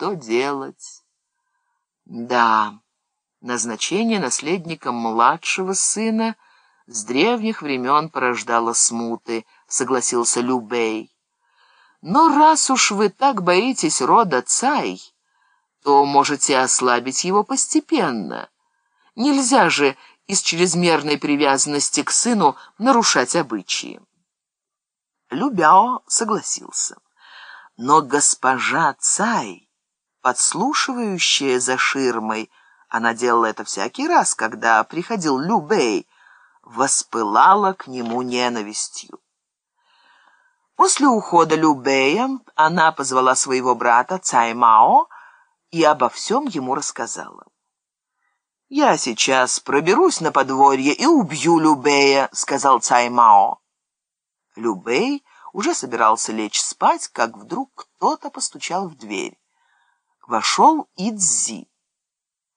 что делать. Да, назначение наследника младшего сына с древних времен порождало смуты, согласился Любей. Но раз уж вы так боитесь рода Цай, то можете ослабить его постепенно. Нельзя же из чрезмерной привязанности к сыну нарушать обычаи. Любяо согласился. Но госпожа Цай, подслушивающая за ширмой, она делала это всякий раз, когда приходил Любэй, воспылала к нему ненавистью. После ухода Любэя она позвала своего брата Цай Мао и обо всем ему рассказала. «Я сейчас проберусь на подворье и убью Любея», — сказал Цаймао. Любей уже собирался лечь спать, как вдруг кто-то постучал в дверь. Вошел Идзи.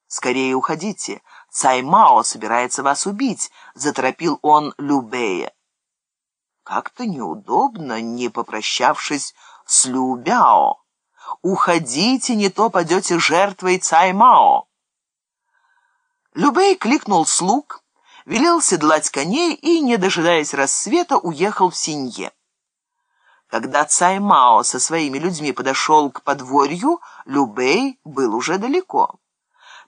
«Скорее уходите, Цаймао собирается вас убить», — заторопил он Любея. Как-то неудобно, не попрощавшись с Любяо. «Уходите, не то падете жертвой Цаймао». Любей кликнул слуг, велел седлать коней и, не дожидаясь рассвета, уехал в Синье. Когда Цай Мао со своими людьми подошел к подворью, Любей был уже далеко.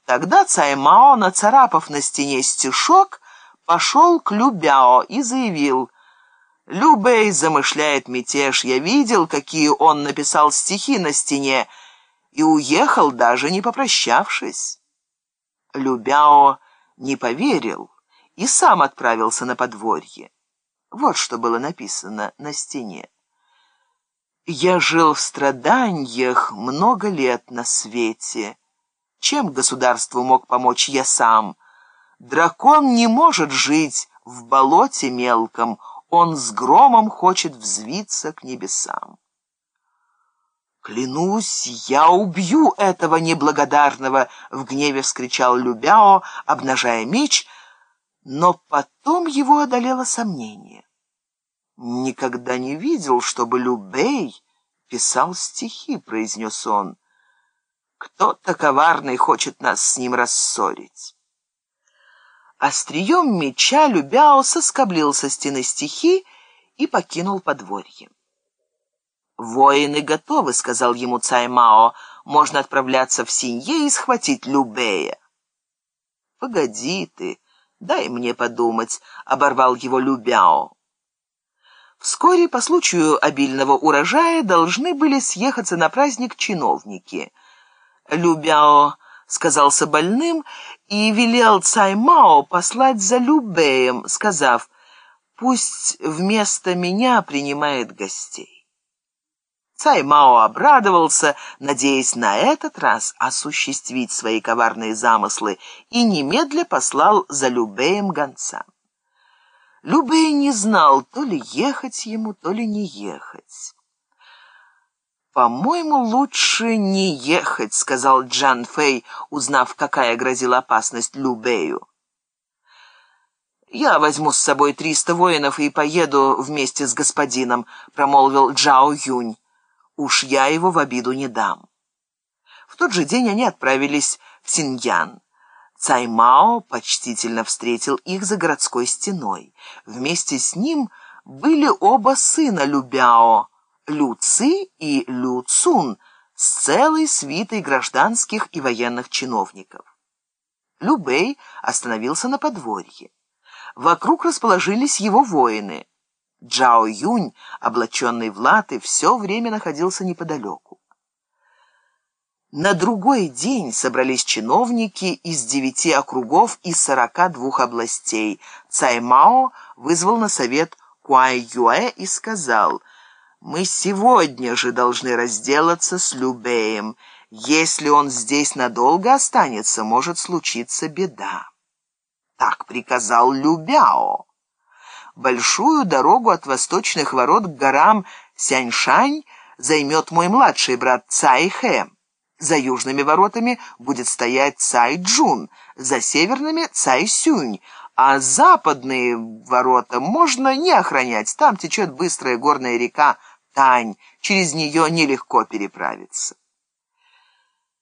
Тогда Цай Мао, нацарапав на стене стишок, пошел к Любяо и заявил «Любей замышляет мятеж, я видел, какие он написал стихи на стене, и уехал, даже не попрощавшись». Любяо не поверил и сам отправился на подворье. Вот что было написано на стене. «Я жил в страданиях много лет на свете. Чем государству мог помочь я сам? Дракон не может жить в болоте мелком, он с громом хочет взвиться к небесам». «Клянусь, я убью этого неблагодарного!» — в гневе вскричал Любяо, обнажая меч, но потом его одолело сомнение. «Никогда не видел, чтобы Любей писал стихи», — произнес он. «Кто-то коварный хочет нас с ним рассорить». Острием меча Любяо соскоблил со стены стихи и покинул подворье. «Воины готовы», — сказал ему Цаймао. «Можно отправляться в Синье и схватить Любея». «Погоди ты, дай мне подумать», — оборвал его Любяо. Вскоре по случаю обильного урожая должны были съехаться на праздник чиновники. Любяо сказался больным и велел Цаймао послать за Любеем, сказав, «Пусть вместо меня принимает гостей». Цаймао обрадовался, надеясь на этот раз осуществить свои коварные замыслы, и немедля послал за Любеем гонца. Любей не знал, то ли ехать ему, то ли не ехать. «По-моему, лучше не ехать», — сказал Джан Фэй, узнав, какая грозила опасность Любею. «Я возьму с собой триста воинов и поеду вместе с господином», — промолвил Джао Юнь. Уж я его в обиду не дам. В тот же день они отправились в Синьян. Цаймао почтительно встретил их за городской стеной. Вместе с ним были оба сына Любяо, Лю Ци и Лю Цун, с целой свитой гражданских и военных чиновников. Любэй остановился на подворье. Вокруг расположились его воины. Джао Юнь, облаченный в латы, все время находился неподалеку. На другой день собрались чиновники из девяти округов и сорока двух областей. Цай Мао вызвал на совет Куай Юэ и сказал, «Мы сегодня же должны разделаться с Любеем. Если он здесь надолго останется, может случиться беда». Так приказал Любяо большую дорогу от восточных ворот к горам Сяньшань займет мой младший брат Цай Хэ. За южными воротами будет стоять Цай Джун, за северными Цай Сюнь, а западные ворота можно не охранять. Там течет быстрая горная река Тань, через нее нелегко переправиться.